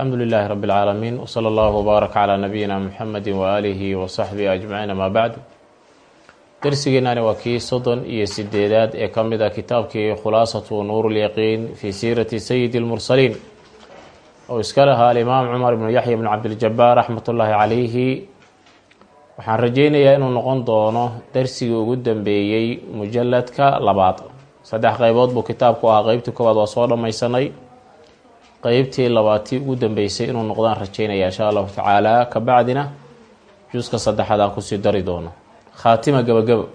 alxamdu lilaahi rabi اlcaalamiin wsala allahu wbaarak calaa nabiyina muxamedi waaalihi wasaxbihi ajmaciin amaa bacdu darsigeenani waa kii soddon iyo sideedaad ee ka mid ah kitaabkii khulaasatu nuur lyaqiin fii siirati sayidi اlmursaliin oo iska lahaa alimaam cumar ibnu yaxya bnu cabdiljabaar raxmat ullaahi calayhi. Waxaan rajeynayaa inuu noqon doono darsigii ugu dambeeyey mujaladka labaad. Saddex qeybood buu kitaabku ahaa qeybtii koowaad waa soo dhammaysanay qeybtii labaatii ugu dambeysay inuu noqdaan rajeynaya insha allahu tacaala kabacdina juuska saddexaad aan ku sii dari doono. Khaatima gabagabo.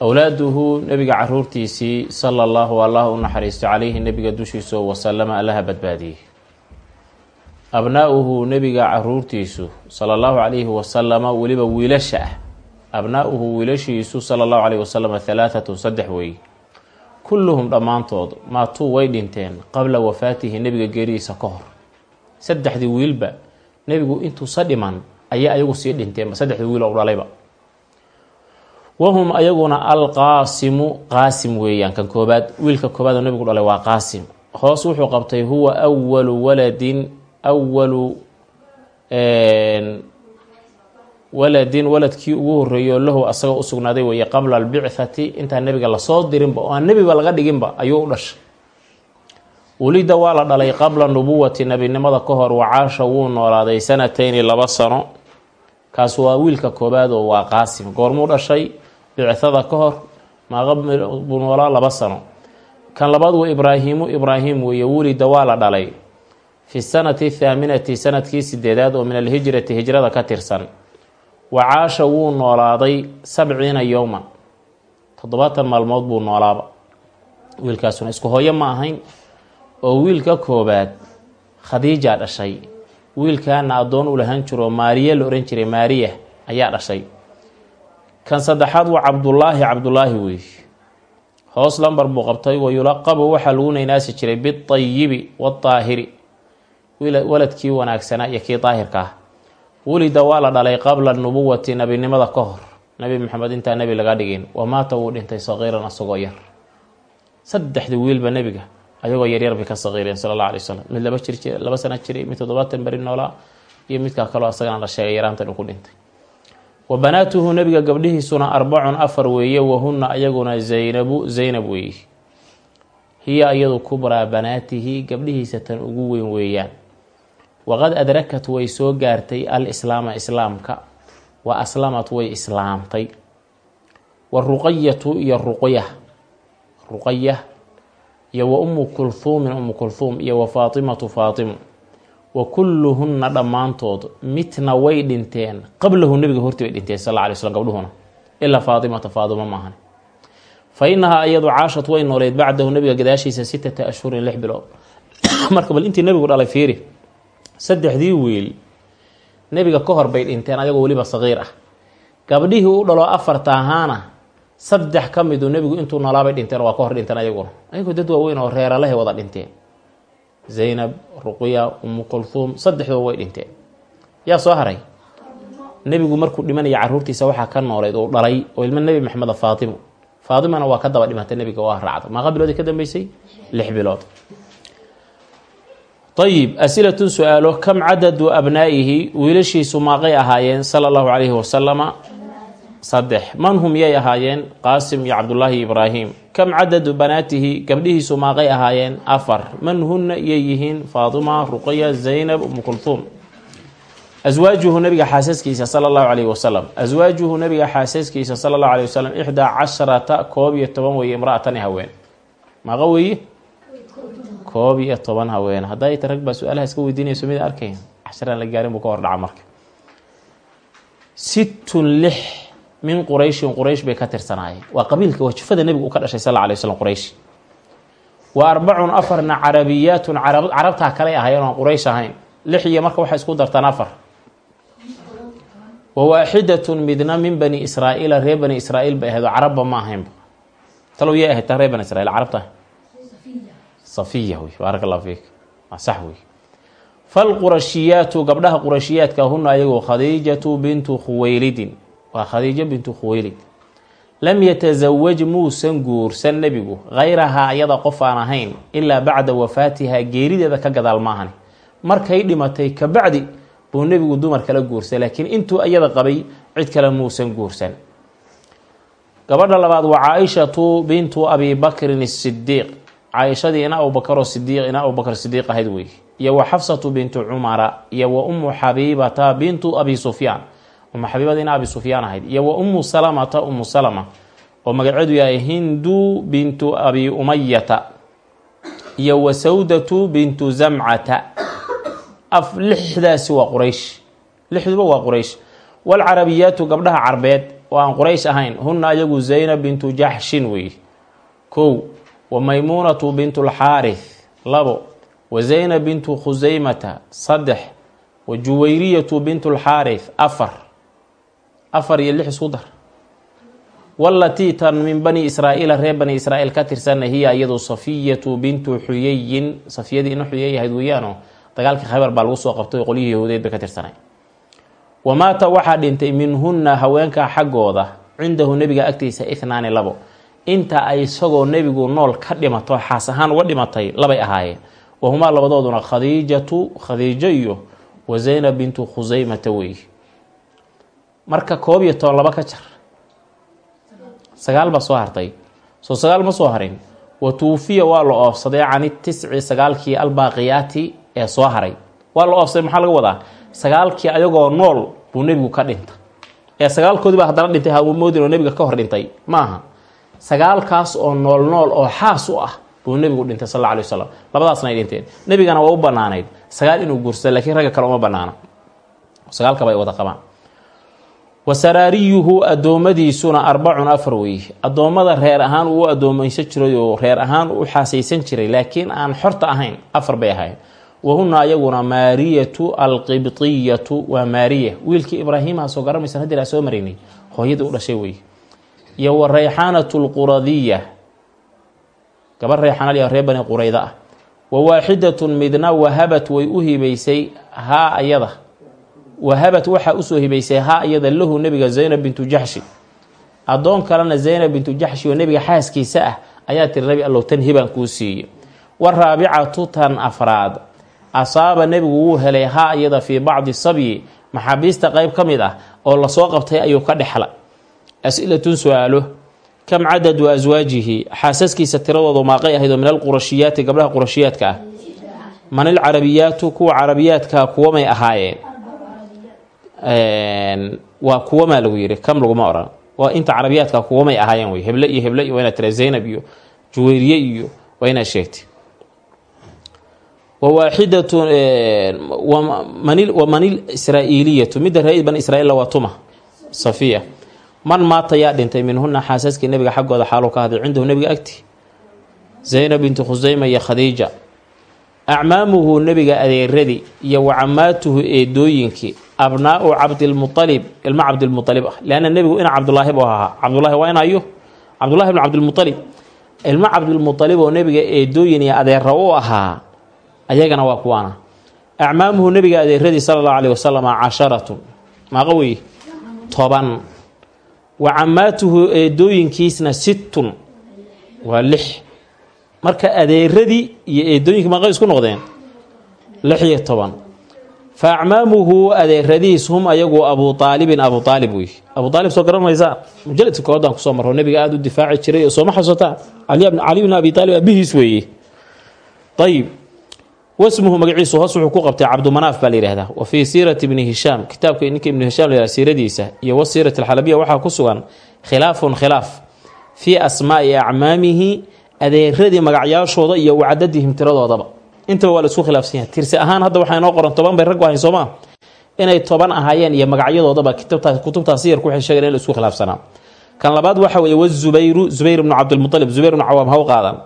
Awlaaduhu nebiga caruurtiisii sala allahu allah u naxariisto calayhi nebiga dushiisa wasalama allaha badbaadiyey. Abnaa-uhu nebiga caruurtiisu sala allahu calayhi wasalama weliba wiilasha ah. Abnaa-uhu wiilashiisu sala allahu calayhi wasalama halaathatu saddex weeye kulluhum dhammaantood maatuu way dhinteen qabla wafaatihi nebiga geeridiisa ka hor. Saddexdii wiilba nebigu intuusa dhiman ayay ayagu sii dhinteen saddexdii wiil oo dhalayba wahum ayaguna alqaasimu qaasim weeyaan kan koobaad. Wiilka koobaad oo nebigu dhalay waa qaasim. Hoos wuxuu qabtay huwa awalu waladin awalu waladin waladkii ugu horeeyo lahu asaga u sugnaaday weeye qabla albicthati intaan nebiga la soo dirinba oo aan nebiba laga dhiginba ayuu u dhashay. Welida waa la dhalay qabla nubuwati nebinimada ka hor wacaasha wuu noolaaday sanatayni laba sano. Kaas waa wiilka koobaad oo waa qaasim. Goormuu dhashay bicthada ka hor maaqabuu noolaa laba sano. Kan labaad waa ibraahiimu. Ibraahim weeye welida waa la dhalay. Fi sanati thaaminati sannadkii sideedaad oo min alhijrati hijrada ka tirsan wacaasha wuu noolaaday sabciina yowman. Toddobaatan maalmood buu noolaaba. Wiilkaasuna isku hooyo ma ahayn. Oo wiilka koobaad khadiija dhashay. Wiilkaana addoon u lahaan jiro maariya la ohan jiray maariya ayaa dhashay. Kan saddexaad waa cabdullaahi cabdullaahi wey. Hoos lambar buu qabtay wa yulaqabu waxaa lagu naynaasi jiray biayibi waaahiri waladkii wanaagsanaa iyo kii daahirka ah welida waa la dhalay qabla nubuwati nebinimada ka hor. Nebi maxamed intaa nebi laga dhigin wamaata wuu dhintay saqiiran asagoo yar. Saddexdii wiilba nebiga ayagoo yaryar bay ka saqiireen sala alla alay wasalam mid laba jir laba sana jiray mid toddobaatan beri noolaa iyo midkaa kaloo asagana la sheegay yaraantan ku dhintay. Wa banaatuhu nebiga gabdhihiisuna arbacun afar weeye wahunna ayaguna zaynabu zaynab weeye hiya iyadu kubraa banaatihi gabdhihiisa tan ugu weyn weeyaan waqad adrakat way soo gaartay al islaama islaamka wa aslamat way islaamtay wa ruqayatu iyo ruqya ruqaya iyo wa umu kulhuumin umu kulhuum iyo wa faatimatu faatimu wa kulluhunna dhammaantood mitna way dhinteen qablahu nebiga hortii bay dhinteen sal alla slam gabdhuhuna ilaa faatimata faatimo maahan fa inahaa iyadu caashad way nooleyd bacdahu nebiga gadaashiisa sitata ashhurin lix bilood marka bal intii nebigu dhalay fiiri saddexdii wiil nebiga ka hor bay dhinteen ayagoo weliba saqiir ah. Gabdhihii u dhalo afarta ahaana saddex ka midu nebigu intuu noolaabay dhinteen waa ka hor dhinteen ayaguna ayagoo dad waaweyn oo reeralahay wada dhinteen. Zaynab ruqya umu kulhuum saddexdooda way dhinteen. Yaa soo haray? Nebigu markuu dhimanaya caruurtiisa waxaa ka nooleyd oo dhalay oo ilmo nebi maxameda faatimo faatimana waa ka daba dhimatay nebiga waa raacda maaqa bilood ka dambeysay? Lix bilood ayib asilatun su'aalo kam cadadu abnaa'ihi wiilashiisu maaqay ahaayeen sala allahu calayhi wasalama saddex man hum yay ahaayeen qaasim iyo cabdullaahi ibraahim kam cadadu banaatihi gabdhihiisu maaqay ahaayeen afar man hunna yay yihiin faatima ruqya zaynab umu kulhuum aswaajuhu nabiga xaasaskiisa sala allahu calayhi wasalam aswaajuhu nabiga xaasaskiisa sala allahu calayhi wasalam ixdaa casharata koob iyo toban weeye imra-atani haween maaqa koob iyo toban haween. Hadday ta rag baa su'aalaha iska weydiinayso mid arkayn casharaan la gaarin buu ka hor dhaca marka. Sittun lix min qurayshin quraysh bay ka tirsanaayeen. Waa qabiilka wajifada nebigu uu ka dhashay sal alay slam quraysh. Wa arbacun afarna carabiyaatun carabtaa kaley ahaayeen oon quraysh ahayn. Lix iyo marka waxay isku dartaan afar. Wa waaxidatun midna min bani israa'iila reer bani israa'iil bay ahayd oo ma ahaynba talow yay ahayd reer bani israiil carabta safiya wey baarak allah fiik waa sax wey. Falqurashiyaatu gabdhaha qurashiyaadka huna ayagoo khadiijatu bintu khuweylidin waa khadiijo bintu khuweylid lam yatasawaj muusan guursan nebigu hayrahaa iyada qof aan ahayn ilaa bacda wafaatihaa geerideeda ka gadaal maahani markay dhimatay kabacdi buu nebigu dumar kala guursan laakiin intuu iyada qabay cid kale muusan guursan. Gabadha labaad waa caaishatu bintu abi bakrin isidiiq caaishadii ina abubakar oo sidiiq ina abubakar sidiiq ahayd wey iyo wa xafsatu bintu cumara iyo wa ummu xabiibata bintu abi sufyaan. Umu xabiibada ina abi sufyaan ahayd. Iyo wa ummu salamata ummu salama. Oo magaceedu yahay hindu bintu abi umayata iyo wa sawdatu bintu zamcata. Lixdaasi waa quraysh. Lixduba waa quraysh. Walcarabiyaatu gabdhaha carbeed oo aan quraysh ahayn. Hunna ayagu zaynab bintu jaxshin weeye kow wa maymuunatu bintu lxaarith labo. Wa zaynab bintu khusaymata saddex. Wa juwayriyatu bintu lxaarith afar. Afar iyo lix isku dar. Walatii tan min bani israa'iila reer bani israa'iil ka tirsanna hiya iyadu safiyatu bintu xuyayin safiyadii ina xuyay ahayd weeyaano dagaalkii khaybar baa lagu soo qabtay qolyihii yahuudeed bay ka tirsanay. Wamaata waxaa dhintay minhunna haweenka xaggooda cindahu nebiga agtiisa ithnaani labo inta ay isagoo nebigu nool ka dhimato xaas ahaan uga dhimatay labay ahaayeen. Wahumaa labadooduna khadiijatu khadiijo iyo wa zaynab bintu khusaymata wey marka koob iyo toban laba ka jar. Sagaal baa soo hartay. Soo sagaal ma soo harin. Wa tuufiya waa la oofsaday cani tisci sagaalkii albaaqiyaati ee soo haray. Waa la oofsaday maxaa laga wadaa? Sagaalkii ayagoo nool buu nebigu ka dhinta ee sagaalkoodii baa haddana dhintay hamoodin oo nebiga ka hor dhintay. Maaha sagaalkaas oo nool nool oo xaas u ah buu nebigu dhintay sal alay wasalam labadaasna ay dhinteen. Nebigana waa u banaanayd sagaal inuu guursada lakiin ragga kale uma banaana sagaalkaba wada qabaan. Wa saraariyuhu addoommadiisuna arbacun afar weeye addoommada reer ahaan uu addoomaysan jiray oo reer ahaan u xaasaysan jiray laakiin aan xorta ahayn afar bay ahayn wahuna ayaguna maariyatu alqibtiyatu waa maariya wiilkii ibraahiimaha soo garamaysan haddii aa soo maraynay hooyadii u dhashay wey iyo wa rayxaanatu lquradiya gabar rayxaanal reer bani ah. Wa waaxidatun midna wahabat way u hibaysay haa ayada. Wahabat waxaa u soo hibaysay haa iyada lahu nebiga zaynab bintu jaxshi addoon kalena zaynab bintu jaxshi oo nebiga xaaskiisa ah ayaa tiri nabi allow tan hibaan kuu siiye waraabicatu tan afraad. Asaaba nebigu wuu helay haa iyada fii bacdi sabyi maxaabiista qeyb ka mid ah oo la soo qabtay ayuu ka dhexla as-ilatun su'aalo kam cadadu aswaajihi xaasaskiisa tiradoodu maaqay ahayd oo min alqurashiyaati gabdhaha qurashiyaadka ah. Man ilcarabiyaatu kuwa carabiyaadka kuwamay ahaayeen. Waa kuwamaa lagu yiri kam laguma oran. Waa inta carabiyaadka kuwamay ahaayeen wey heble iyo heble iyo waa inaad zaynab iyo juweyriye iyo waa inaad sheegtay wawaaxidatu wamanil israa'iiliyatu midda reer bani israiil waa tuma safiya man maata yaa dhintay minhuna xaasaskii nebiga xaggooda xaaluu ka hadlay cindahu nebiga agti. Zaynab bintu khusayma iyo khadiija. Acmaamuhu nebiga adeeradii iyo wacamaatuhu eedooyinkii abnaau cabdilmualib ilma cabdilmualib ah. Leanna nebigu ina cabdulaahi buu ahaa. Cabdulahi waa inayo cabdulahi bn cabdilmualib ilma cabdilmualib oo nebiga eedooyin iyo adeera u ahaa ayagana waa kuwaana. Acmaamuhu nebiga adeeradii sala allahu aleyh wasalam casharatun. Maaqa weye toban wa camaatuhu eedooyinkiisna sittun. Waa lix. Marka adeeradii iyo eedooyinki maaqa isku noqdeen? Lix iyo toban. Fa acmaamuhu adeeradiis hum ayagu abu aalibin abu aalib wey abu aalib soo garan maysaa mujaladka koodan ku soo maro nebiga aada u difaaci jiray oo sooma xasuutaa cali bn abi aalib abihiis weeye ayib wasmuhu magaciisu hoos wuxuu ku qabtay cabdumanaaf baa la yihahdaa wa fii siirati bni hishaam. Kitaabka ninka ibni hishaam la siiradiisa iyo wa siirati alxalabiya waxaa ku sugan khilaafun khilaaf fii asmaai acmaamihi adeeradii magacyaashooda iyo wacadadihim tiradoodaba. Intaba waa la isku khilaafsan yahay. Tirsi ahaan hadda waxaa inoo qoran toban bay raggu ahayn soomaa inay toban ahaayeen iyo magacyadoodaba kutubtaa siyarku waxay sheegeen in la isku khilaafsanaa kan labaad waxa weeye wazubayru zubayr bnu cabdilmualib zubayr bnu cawaam haw qaadan.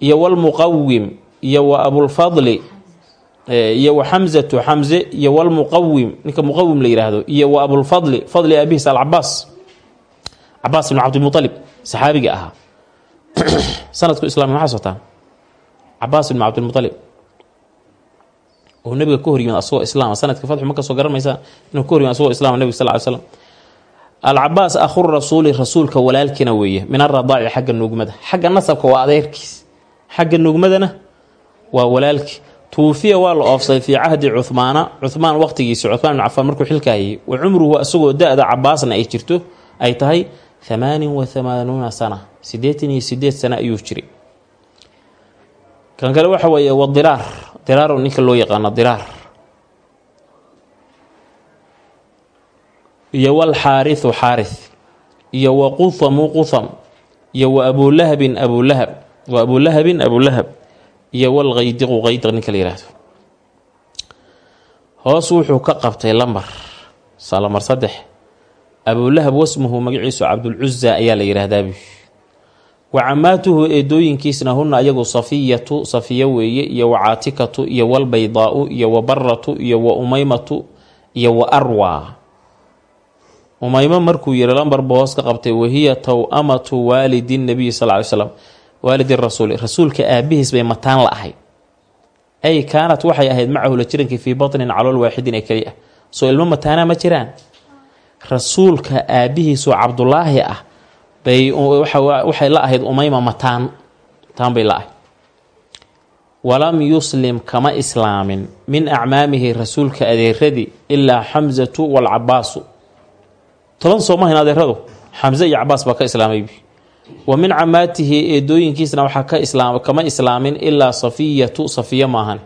Iyo walmuqawim iyo wa abulfadli iyo wa xamzatu xamze iyo walmuqawim ninka muqawim la yidhaahdo iyo wa abulfadli fadli abihiis alcabaas cabaas ibn cabdilmualib saxaabiga ahaa. Sanadku islam maxaa sotaa cabaas ibn cabdilmualib oo nebiga ka horyimid asagoo islaama. Sanadka fatxu ma ka soo garan inuu ka horyimid asagoo islama nebiga sal ly slam alcabaas akhu rasuuli rasuulka walaalkiina weeye min aradaaci xagga nuugmada. Xagga nasabka waa adeerkiis. Xagga nuugmadana waa walaalkii. Tuufiya waa la oofsaday fii cahdi cuhmaana cuhmaan waqtigiisa cuhmaan bin cafaan markuu xilka hayay wa cumruhu isagoo da-da cabaasna ay jirto ay tahay hamaanin wa hamaanuuna sana. Siddeetan iyo sideed sano ayuu jiray. Kan kale waxa weeye wa diraar. Diraar ninka loo yaqaano diraar. Iyo walxaarisu xaaris. Iyo wa quhamu quham iyo wa abulahabin abulahab wa abulahabin abulahab iyo walqaydiqu qaydiq ninka la yihahdo hoos wuxuu ka qabtay lambar saa lambar saddex. Abulahab wasmuhu magaciisu cabdulcuza ayaa la yihahdaa wa camaatuhu eedooyinkiisna huna ayagu safiyatu safiya weeye iyo wa caatikatu iyo walbaydaau iyo wa baratu iyo wa umaymatu iyo wa arwa. Umaymo markuu yiri lambarba hoos ka qabtay wahiya tow-amatu waalidi nabiyi sal ly slam waalidi rasuuli rasuulka aabihiis bay mataan la ahayd ay kaanat waxay ahayd macahu la jirankii fii batnin calool waaxidin ee keli ah soo ilmo mataanaa ma jiraan. Rasuulka aabihiisoo cabdulaahi ah bay waxay la ahayd umayma mataan. Mataan bay la ahayd walam yuslim kama islaamin min acmaamihi rasuulka adeeradii ilaa xamsatu walcabaasu toban soomahin adeeradu xamse iyo cabaas baa ka islaamay wa min camaatihi eedooyinkiisna waxaa ka islaam kama islaamin ilaa safiyatu safiya maahan.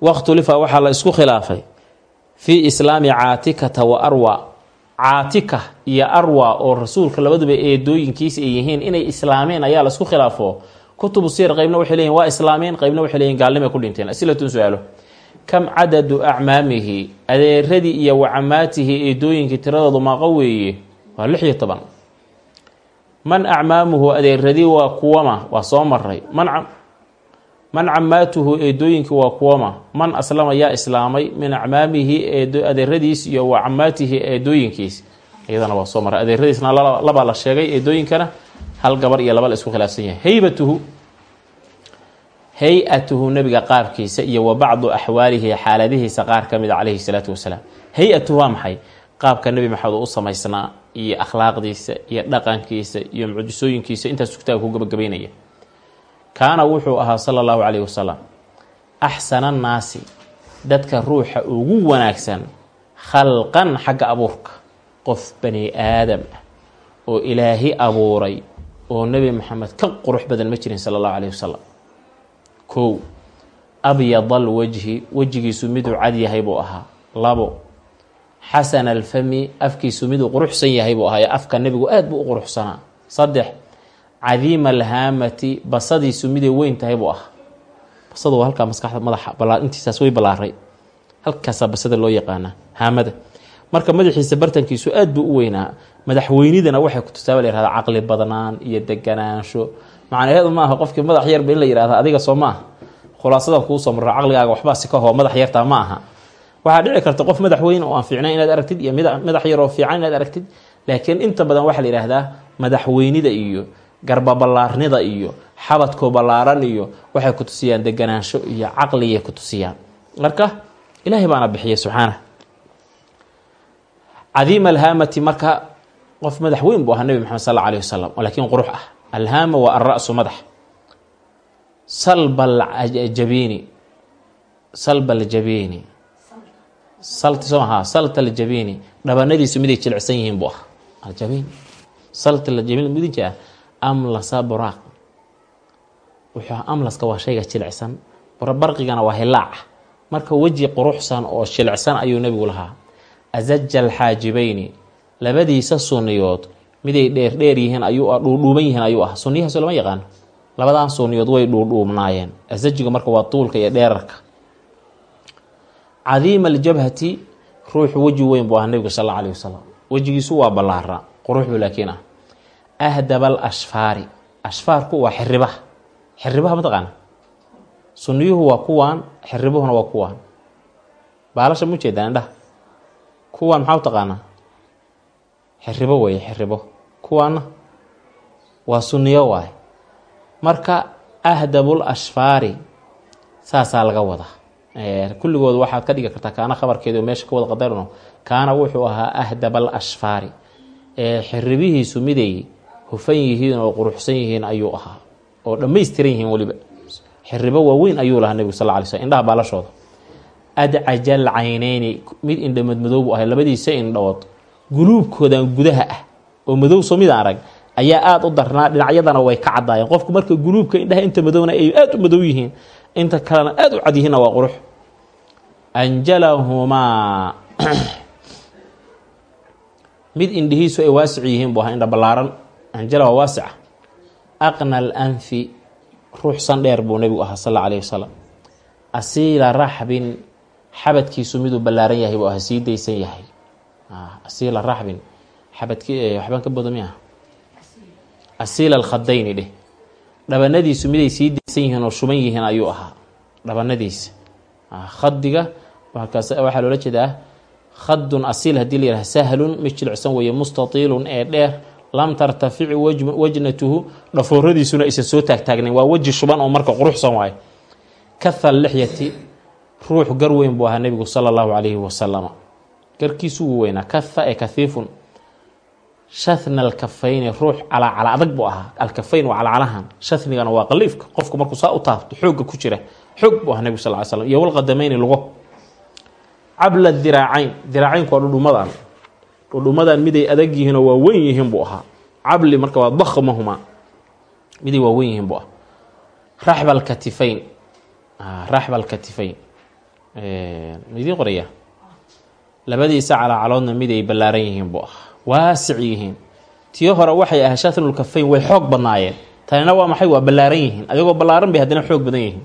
Wakhtulifa waxaa la isku khilaafay. Fii islaami caatikata wa arwa. Caatika iyo arwa oo rasuulka labaduba eedooyinkiisa ay yihiin inay islaameen ayaa la isku khilaafo. Kutubu sir qeybna waxay leeyihiin waa islaameen qeybna waxay leeyihiin gaalnimay ku dhinteen. Asilatun su'aalo. Kam cadadu acmaamihi adeeradii iyo wacamaatihi eedooyinkii tiradoodu maaqa weeye? Waa lix iyo toban man acmaamuhu adeeradii waa kuwama waa soo maray man man camaatuhu eedooyinkii waa kuwama. Man aslama yaa islaamay min acmaamihi adeeradiis iyo wa camaatihi eedooyinkiis iyadana waa soo maray adeeradiisna labaa la sheegay eedooyinkana hal gabar iyo laba la isku khilaafsan yahay. Heybatuhu hay'atuhu nabiga qaabkiisa iyo wa bacdu axwaalihi xaaladihiisa qaar ka mida caleyhi salaatu wasalaam. Hay'atuhu waa maxay? Qaabka nebi maxamed u samaysnaa iyo akhlaaqdiisa iyo dhaqankiisa iyo mucjisooyinkiisa intaas kitaabka ku gabagabeynaya kaana wuxuu ahaa sala allahu caleyhi wasalam axsana annaasi dadka ruuxa ugu wanaagsan khalqan xagga abuurka qof bani aadam ah oo ilaahi abuuray oo nebi maxamed ka qurux badan ma jirin sala allahu caleyhi wasalam kow abyadal wajhi wejigiisu miduu cad yahay buu ahaa labo xasana alfami afkiisu miduu quruxsan yahay buu ahaa afka nebigu aad buu u quruxsanaa. Saddex cadiima alhaamati basadiisu miday weyn tahay buu ahaa. Basadu waa halkaa maskaxda madaxa intiisaas way ballaaray halkaasaa basada loo yaqaanaa haamada. Marka madaxiisa bartankiisu aad buu u weynaa madaxweynidana waxay kutusaaba la yihahda caqli badnaan iyo deganaansho macnaheedu maaha qofkii madax yarba in la yihahda adiga soo maaha khulaasadan kuusoo marra caqligaaga waxbaa si ka hoo madax yartaa ma aha waxaa dhici karta qof madaxweyne oo aan fiicnayn inaad aragtid iyo madax yaroo fiican inaad aragtid. Laakiin inta badan waxaa la yihahdaa madaxweynida iyo garbaballaarnida iyo xabadkoo ballaaran iyo waxay ku tusiyaan deganaansho iyo caqligay ku tusiyaan. Marka ilaahay baana bixiya subxaana. Cadiima alhaamati marka qof madaxweyn buu ahaa nebi maxamed sal alayh wasalam laakiin qurux ah. Alhaama waa alra-su madax. Salba aljabiini. Salba aljabiini ahaa salta aljabiini dhabanadiisu miday jilicsan yihiin buu ah. Aljabiin salta aljabiin midinka ah amlasa buraaq wuxuu amlaska waa shayga jilicsan. Barqigana waa hilaaca marka weji quruxsan oo jilicsan ayuu nebigu lahaa. Azaja alxaajibayni. Labadiisa sunniyood miday dheerdheer yihiin ayuu dhuudhuuban yihiin ayuu ah. Sunniyahaasoo lama yaqaan. Labadan sunniyood way dhuudhuubnaayeen. Asajiga marka waa tuulka iyo dheerarka cadiima aljabhati ruuxu weji weyn buu ahaa nebigu sal alla alayh wasalam wejigiisu waa ballaara quruxbu laakiin ah. Ahdaba al ashfaari ashfaarku waa xiribaha xiribaha mataqaana? Sunniyuhu waa kuwaan xiribuhuna waa kuwaan. Baalasha ma ujeedaan indhaha? Kuwaan maxaa u taqaanaa? Xiribo weeye xiribo kuwaana waa sunniyo waay marka ahdabul ashfaari saasaa laga wadaa kulligood waxaad ka dhigi kartaa kaana khabarkeedi meesha ka wada qadarno kaana wuxuu ahaa ahdaba al ashfaari. Ee xiribihiisu miday hufan yihiin oo quruxsan yihiin ayuu ahaa oo dhammaystiran yihiin weliba. Xiribo waaweyn ayuu lahaa nebigu sal lay slm indhaha baalashooda adcajal cayneyni mid indha madmadow buu ahay labadiisa indhood guluubkoodan gudaha ah oo madow soo midaan arag ayaa aada u darnaa dhinacyadana way ka caddaayeen qofku marka guluubka indhaha inta madowna ay aada u madow yihiin inta kalena aada u cad yihiinna waa qurux. Anjalahumaa mid indhihiisu ay waasic yihiin buu ahaa indha ballaaran. Anjala waa waasica aqna al anfi ruux san dheer buu nebigu ahaa sal alla alayh wasalam asiila raxbin xabadkiisu miduu ballaaran yahay buu ahaa sii daysan yahay. Asiila raxbin. Xabadki waxbaan ka bodo mi ah asiila alkhadayni dheh dhabanadiisu miday sii daysan yihiin oo shuban yihiin ayuu ahaa. Dhabanadiisa. Khadiga waxaa loola jeedaa khadun asiil haddii la yihah sahlun mid jilicsan weeye mustatiilun ee dheer lam tartafici wajnatuhu dhafooradiisuna aysan soo taagtaagnayn waa weji shuban oo marka quruxsan waayo kaha lixyati ruux gar weyn buu ahaa nebigu sala allahu calayhi wasalama garkiisu wuu weynaa kaha ee kahiifun shahna alkafayni ruux calacala adag buu ahaa. Alkafayn waa calacalahan. Shahnigana waa qaliifka. Qofku markuu saa u taabto xoogga ku jira. Xoog buu ahaa nebigu sal slam iyo walqadamayni lugo. Cabla diraacayn diraacaynku waa dhudhumadan. Dhudhumadan miday adag yihiinoo waa weyn yihiin buu ahaa. Cabli marka waa dakmahuma miday waa yihiin buu ahaa. Raxba alkatifayn raxba alkatifayn midiin qoraya? Labadiisa calaacaloodna miday ballaaran yihiin buu ahaa waasic yihiin. Tii hore waxay ahaa shathnulkafayn way xoog badnaayeen. Tanina waa maxay? Waa ballaaran yihiin. Adigoo ballaaran bay haddana xoog badan yihiin.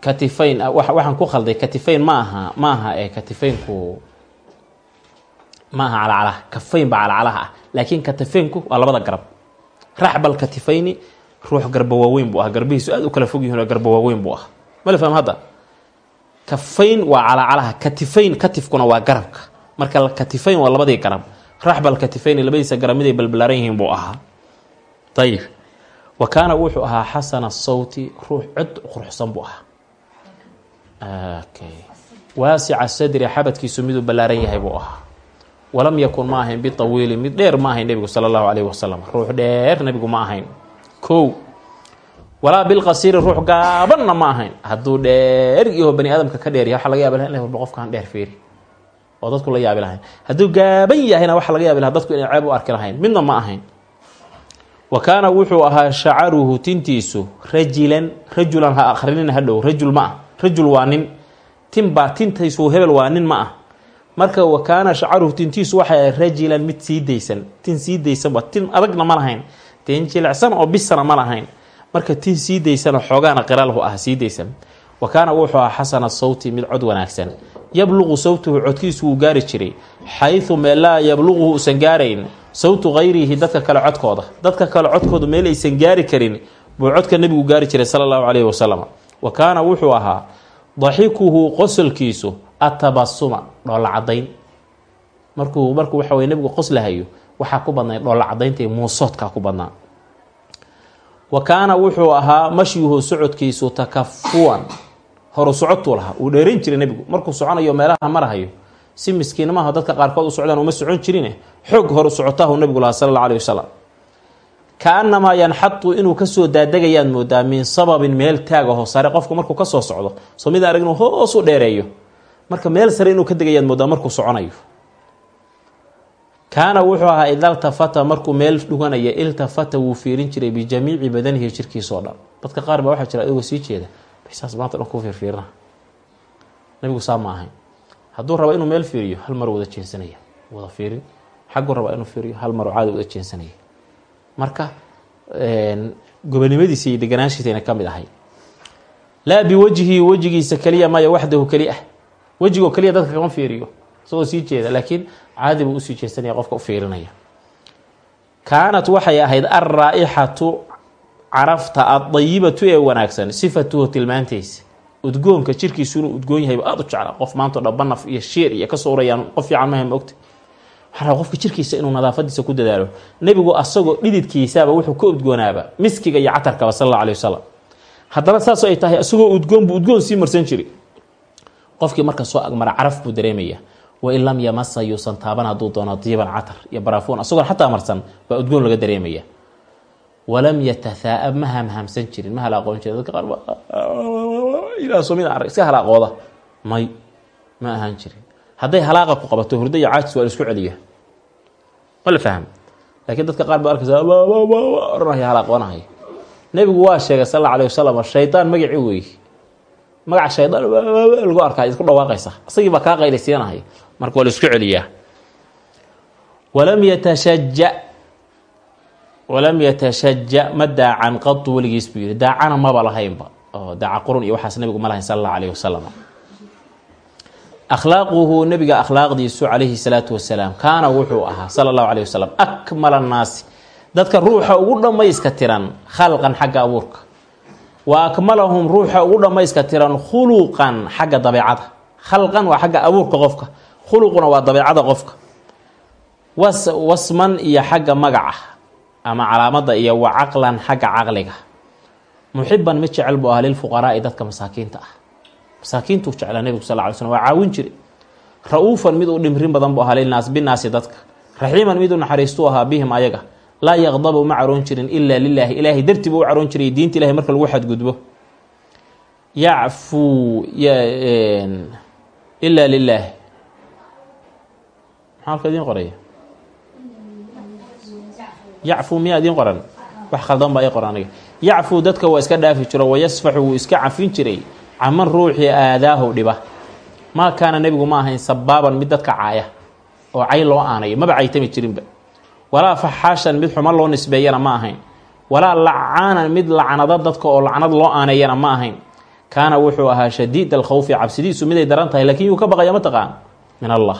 Katifayn waxaan ku khalday katifayn ma aha ma aha ee katifaynku ma aha calacalaha. Kafayn baa calacalaha ah. Laakiin katifaynku waa labada garab. Raxbal katifayni ruux garba waaweyn buu ah garbihiisu aada u kala fog yihiin oo garba waaweyn buu ah mala faham hadda kafayn waa calacalaha. Katifayn katifkuna waa garabka marka katifayn waa labadii garab raxbal katifayni labadiisa garab miday yihiin buu ahaa. Ayib wa kaana wuxuu ahaa xasana sawti ruux cod quruxsan buu ahaa. Waasica sadri xabadkiisu miduu ballaaran yahay buu ahaa. Walam yakun ma ahayn bitawiili mid dheer ma ahayn nebigu sala allahu calayhi wasalam ruux dheer nebigu ma ahayn kow walaa bilqasiiri ruux gaabanna ma ahayn. Hadduu dheer yaho bani aadamka ka dheer yahay waxa laga yabi laha in dheer fiiri. Oo dadku la yaabi lahayn gaaban yahayna waxa laga yabi dadku inay ceeb u arki lahayn midna ma ahayn. Wa kaana wuxuu ahaa shacaruhu tintiisu rajilan rajulan ha akhrinin hadhow rajul ma ah rajul waa tin baa tintaysu hebel waa ma ah. Marka wa kaana shacaruhu tintiisu waxay rajilan mid sii daysan. Tin sii daysanba tin adagna ma lahayn. Tin jilicsan oo bisana ma lahayn marka tin sii daysana xoogaana qiraalhu ah sii daysan. Wa kaana wuxuu ahaa xasana sawti mid cod wanaagsan. Yabluqu sawtuhu codkiisu wuu gaari jiray xaysu meel laa yabluquhu uusan gaarayn. Sawtu hayrihi dadka kale codkooda. Dadka kale codkooda meel aysan gaari karin buu codka nebigu gaari jiray sala allahu calayhi wasalam wa wuxuu ahaa daxikuhu qosolkiisu atabasuma dhoolla cadayn markuu markuu waxa weye nebigu qoslahayo waxaa ku badnay dhoolla cadaynta muusoodkaa ku badnaa wa kaana wuxuu ahaa mashyuhu socodkiisu takafuwan horu socodtuu lahaa. Uu dheeran jiray nebigu. Markuu soconayo meelaha marahayo si miskiinmaha dadka qaarkood u socdaan uma socon jirine xoog horu socotaahu nebigu lahaa sala alla alayh wasalam kaanamaa yanxatu inuu ka soo daadagayaad moodaa min sababin meel taagaho sare. Qofku markuu ka soo socdo soo mid arag inuu hoos u dheereeyo. Marka meel sare inuu ka degayaad moodaa markuu soconayo kaana wuxuu ahaa ida ltafata markuu meel dhuganaya iltafata wuu fiirin jiray bijamiici badanihi jirkiisao dhan. Dadka qaar baa waxaa jira adigoo sii jeeda. Saas maanta dhan kuu fiirfiirina nabigu saa ma ahayn. Hadduu raba inuu meel fiiriyo hal mar wada jeensanaya wada fiirin. Xagguu rabaa inuu fiiriyo hal mar caadi wada jeensanaya. Marka gobonimadiisa iyo deganaanshiisayna ka mid ahay. Laa biwajhi wejigiisa keliya maya waxdahu keli ah wejigoo keliya dadka kama fiiriyo isagoo sii jeeda. Laakiin caadi buu u sii jeesanaya qofka u fiirinaya. Kaanat waxay ahayd alraa-ixatu carafta adayibatu ee wanaagsan sifatuhu tilmaantaysa udgoonka jirkiisu inuu udgoon yahayba aada u jecla qof maanto dhan banaf iyo sheer iyo urayaan qof fiican maha maogta waxaa qofka jirkiisa inuu nadaafadiisa ku dadaalo. Nebigu asagoo dhididkiisaaba wuxuu ka udgoonaaba miskiga iyo catarkaba sal alla alay wasalam haddana saas ay tahay isagoo udgoon buu udgoon sii marsan jiri qofkii marka soo agmara caraf buu dareemaya wain lam yamasa yuusan taaban hadduu doono diiban catar iyo baraafuun asagoo xataa marsan baa udgoon laga dareemaya. Walam yatathaaab ma hamhamsan jirin ma halaaqoon jirin. Dadka qaar ilaasomid arag iska may ma ahaan jirin. Hadday halaaqa ku qabato hurdo iyo caajis waa isku celiya ma la faham. Laakiin dadka qaar baa arkaysa oranaya halaaqoonahaya nebigu waa sheegay sal alay wasalam shaydaan magaci weeye magaca shaydaan lagu arkaa isku dhawaaqaysa. Isagii baa kaa qaylisiinahaya marka waa la isku celiyaa. Walam yatashaja walam yatashaja ma daacan qadu weligiis buu yihi daacana maba lahaynba. Oo daaca qurun iyo waxaas nebigu ma lahayn sal allahu alayh nebiga akhlaaqdiisu calayhi salaatu wasalaam kaana wuxuu ahaa sala allahu alayh wasalam akmal dadka ruuxa ugu dhammayska tiran khalqan xagga abuurka. Wa akmalahum ruuxa ugu dhammayska tiran khuluqan xagga dabeecada. Khalqan waa xagga abuurka qofka khuluquna waa dabeecada qofka. Was wasman iyo xagga magaca ama calaamada iyo wa caqlan xagga caqliga. Muxiban mid jecel buu ahaa lilfuqaraai dadka masaakiinta ah. Masaakiintuu jeclaa nebigu sal ly slm waa caawin jire ra'uufan mid u dhimrin badan buu ahaa lilnaas binaasi dadka. Raxiiman mid u naxariistuu ahaa bihim ayaga. Laa yaqdabu ma caroon jirin ilaa lilaahi ilaahay dartii buu u caroon jiray diinta ilahay marka lagu xadgudbo. Yacfuu ilaa lilaahi maxaa halka idiin qoraya yacfuu miyaa idiin qoran. Wax khaldan baa ii qoran dadka waa iska dhaafi jiro wayasfaxu wuu iska cafin jiray. Caman ruuxii aadaahu dhiba. Maa kaana nebigu ma ahayn sabaaban mid dadka caaya oo cay loo aanayo maba caytami jirinba. Walaa faxaashan mid xumo loo nisbeeyana ma ahayn. Walaa lacaanan mid lacnado dadka oo lacnad loo aaneeyana ma ahayn. Kaana wuxuu ahaa shadiid alkhawfi cabsidiisu miday daran tahay lakiin yuu ka ma taqaan. Min allah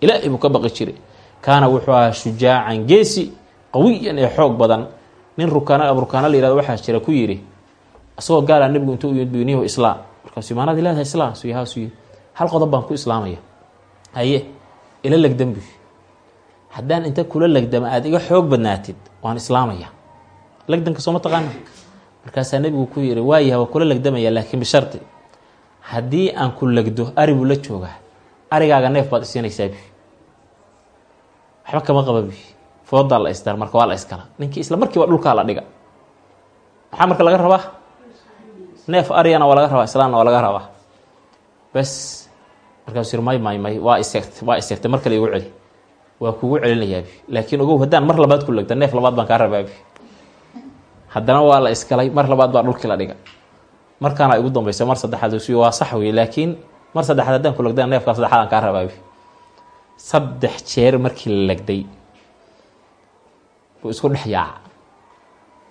ilaahay buu ka baqi jiray. Kaana wuxuu ahaa shujaacan geesi qawiyan ee xoog badan. Nin rukaan rukaano la yihahdo waxaa jira ku yidhi asagoo gaalaa nebigu intuu yimid buynihu islaam markaasuu maanaad leedahay islaam suu yahaa suu yidhi. Hal qodob baan ku islaamaya. Haye ila legdan buy haddaan inta kula legdama aada iga xoog badnaatid waan islaamaya legdanka soo ma taqaana markaasaa nebigu ku yidhi waayaha waa kula legdamaya laakiin bishardi haddii aan ku legdo ari buu la joogaa arigaaga neef baad isiinaysaa buy waxba kama qaba buy foodaa la isdar marka waa la iskala. Ninkii isla markiiba dhulkaa la dhiga. Maxaa marka laga rabaa? Neef aryana waa laga rabaa islaamna waa laga rabaa. Bes markaasuu may may may waa isegt waa isegtay mar kale igu celi. Waa kugu celinayaabi. Laakiin ogow haddaan mar labaad ku legda neef labaad baan kaa rabaabi. Haddana waa la iskalay mar labaad baa dhulkii la dhiga. Markaana igu dambaysa mar saddexaad waa sax wey laakiin mar saddexaad haddaan ku legdana neefkaa saddexaad aan kaa rabaabi saddex jeer markii la legday buu isku dhex yaaca.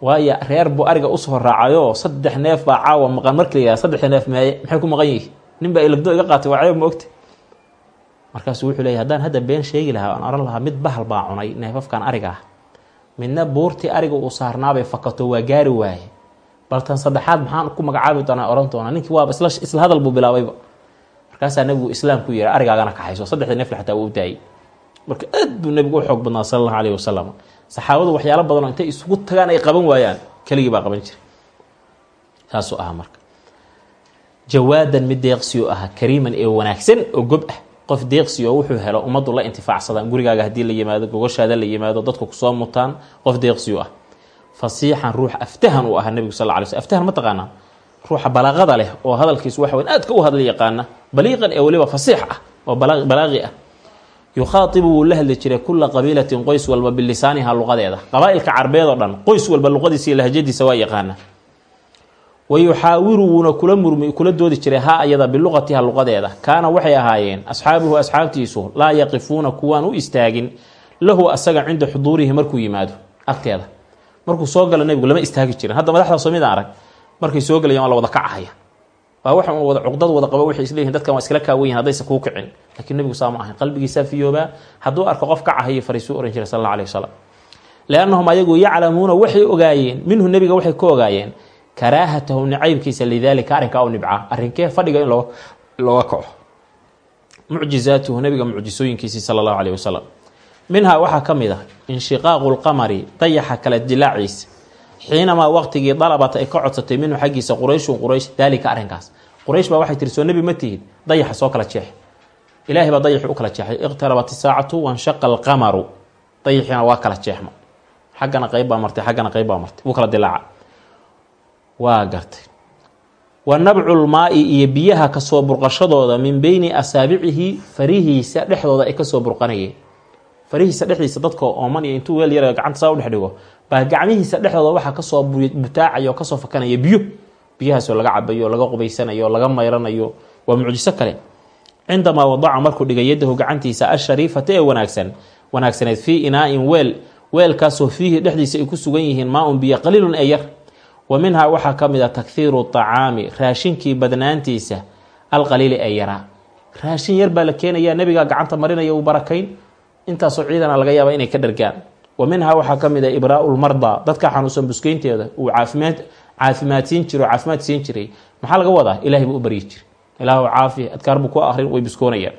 Waayo reer buu ariga u soo raacayoo saddex neef baa caawa maqan. Markii la saddexda neef meeye maxay ku maqan yihi nin baa ilagdo iga qaatay waa ceeb ma markaasuu wuxuu leeyay haddaan hadda been sheegi lahaa aan ohan lahaa mid bahal baa cunay neefafkan ariga ah. Midna buurtii ariga uu saarnaabay fakato waa gaari waaye. Bal tan saddexaad maxaan ku magacaabi doonaa ohan doonaa. Ninkii waaba isla hadal buu bilaabayba markaasaa nebigu islaam ku arigaagana kaxayso saddexda neefle xataa waa u daayay marka aad buu nebigu u xoog badnaa sala allahu alayhi wasalam saxaabadu waxyaalo badanoo intay isugu tagaan ay qaban waayaan keligii baa qaban jiray. Saasuu ahaa marka. Jawaadan mid deeqsiyo ahaa kariiman ee wanaagsan oo gob ah. Qof deeqsi oo wuxuu helo ummaddu la intifaacsadaan. Gurigaaga haddii la yimaado gogoshaada la yimaado dadku ku soo mutaan. Qof deeqsiyo ah. Fasiixan ruux aftahan uu ahaa nebigu sal alay slm aftahan ma taqaanaa ruuxa balaaqada leh oo hadalkiisu waxa weyn aadka u hadla yaqaana baliiqan ee weliba fasiix ah oo balaaqi ah. Yukhaatibu wuu la hadli jiray kula qabiilatin qoys walba bilisaaniha luqadeeda. Qabaa-ilka carbeed oo dhan qoys walba luqadiisa iyo lahjadiisa waa yaqaana. Wa yuxaawiru wuuna kula murmi kula doodi jiray ha ayada biluqatiha luqadeeda. Kaana waxay ahaayeen asxaabuhu asxaabtiisu laa yaqifuuna kuwaan u istaagin. Lahu asaga cinda xuduurihi markuu yimaado. Agteeda. Markuu soo galo nebigu lama istaagi jirin. Hadda madaxda soomida arag markay soo galayaan waa la wada kacahaya waa waxa un wada cuqdad wada qaba waxay isleeyihin dadkan waa iskala kaawan yihiin haddaysa kuu kicin. Laakiin nebigu saa ahayn. Qalbigiisaa fiyoobaa hadduu arko qof kacahayo fariisuu ohan jiray sal alla alih wasalam ayagu yaclamuuna waxay ogaayeen minhu nebiga waxay ka ogaayeen karaahatahu nicaybkiisa lidaalika arrinkaa u nibcaa. Arrinkee fadhiga in loo looga kaco mucjizaatuhu nebiga mucjisooyinkiisii sala allahu alayh wasalam minhaa waxaa ka mid ah kale dilaaciisa xiinamaa waqtigii dalabat ay ka codsatay minhu xaggiisa qurayshun quraysh daalika arrinkaas. Quraysh baa waxay tiri soo nebi ma tihid dayaxa soo kala jeex ilaahay baa dayaxi u kala jeexay. Iqtarabat isaacatu wanshaqa alqamaru dayaxiina waa kala jeexma. Xaggana qeyb baa martay xaggana qeyb baa martay. Wuu kala dilaaca waa gartay. Wa nabculmaa-i iyo biyaha ka soo burqashadooda min beyni asaabicihi farihiisa dhexdooda ay ka soo burqanayeen farihiisa dhexdiisa dadkoo ooman iyo intuu weel yar gacanta saa udhex dhigo baa gacmihiisa dhexdooda waxaa ka soo butaacaya oo ka soo fakanaya biyo. Biyahaasoo laga cabayo laga qubaysanayo laga mayranayo waa mucjiso kale. Cindamaa wadaca markuu dhigay yadahu gacantiisa ashariifata ee wanaagsan wanaagsaneed fii inaa-in weel weelkaasoo fiihi dhexdiisa ay ku sugan yihiin maa-un biyo qaliilun ee yar. Wa minhaa waxaa ka mid a takhiiru tacaami raashinkii badnaantiisa alqaliili ee yaraa. Raashin yar baa la keenayaa nebigaa gacanta marinaya uu barakayn intaasoo ciidana laga yaaba inay ka dhargaan. Wa minhaa waxaa ka mid a ibraau lmardaa dadka xanuunsan buskeynteeda uu caafimaad caafimaadsiin jiro caafimaad siin jiray. Maxaa laga wadaa? Ilahay buu u baryi jiray. Ilaahu caafi adkaar buu ku akrin way biskoonayaan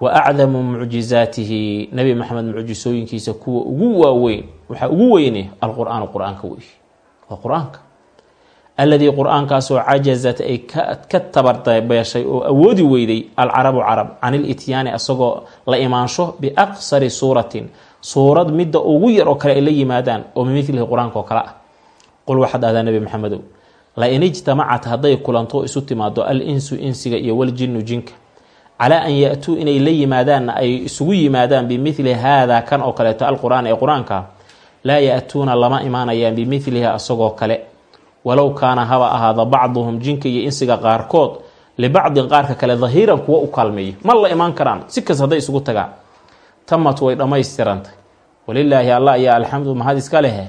wa acdamu mucjizaatihi nebi maxamed mucjisooyinkiisa kuwa ugu waaweyn waxaa ugu weyne alqur-aanu qur'aanka wey waa qur'aanka alladii qur'aankaasoo cajazat ay ka tabarbeeshay oo awoodi weyday alcarabu carab can ilityaani asagoo la imaansho biaqsari suuratin suurad midda ugu yar oo kale ay la yimaadaan oo mimilihi qur'aanka oo kale ah qul waxaad ahdaa nebi maxamedow la-in ijtamacat hadday kulanto isu timaado al insu insiga iyo waljinnu jinka calaa an ya-tuu inay la yimaadaanna ay isugu yimaadaan bimithli haada kan oo kaleeto alqur-aan ee qur'aanka laa ya-tuuna lama imaanayaan bimithlihi asagoo kale walow kaana haba ahaada bacduhum jinka iyo insiga qaarkood libacdin qaarka kale dahiiran kuwa u kaalmeeya ma la imaan karaan si kas hadday isugu tagaan. Tamat way dhammaystirantay. Walilaahi allah ayaa alxamdu mahad iska lehe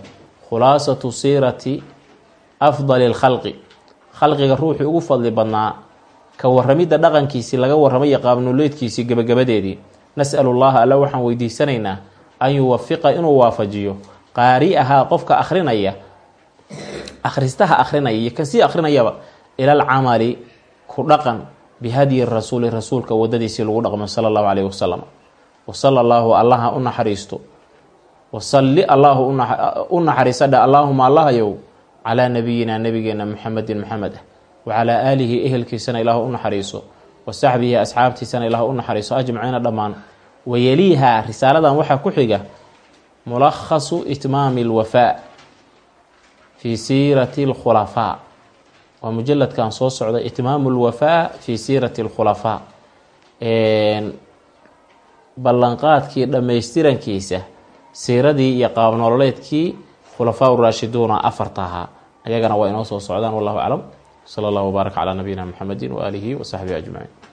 khulaasatu siirati afdali lkhalqi khalqiga ruuxii ugu fadli badnaa ka waramidda dhaqankiisii laga warramaya qaabnuleedkiisii gebagabadeedii. Nas'alu llaha alla waxaan weydiisanaynaa an yuwafiqa inuu waafajiyo. Qaari-ahaa qofka akhrinaya akhristaha akhrinaya iyo ka sii akhrinayaba ila alcamali ku dhaqan bihadyi rasuuli rasuulka wadadiisii lagu dhaqmo sala allahu caleyhi wasalam wasala allaahu allaha u naxariisto. Wasalli allaahu u naxariisadha allaahuma allahayow calaa nabiyina nabigeena muxamedin maxamed ah wacalaa aalihi ehelkiisana ilaahu u naxariiso. Wa saxbihi asxaabtiisana ilaahu u naxariiso ajmaciina dhammaan. Wayeliihaa risaaladan waxaa ku xiga mulakhasu itmaami alwafaa fii siirati alkhulafaa. Waa mujaladkan soo socda itmaamu lwafaa fii siirati alkhulafaa. Ballanqaadkii dhammaystirankiisa siiradii iyo qaabnololeedkii khulafaa uraashiduuna afarta ahaa. Ayagana waa inoo soo socdaan wallahu aclam. Sala allah wbaarak calaa nabiyina waaalihi wa saxbihi ajmaciin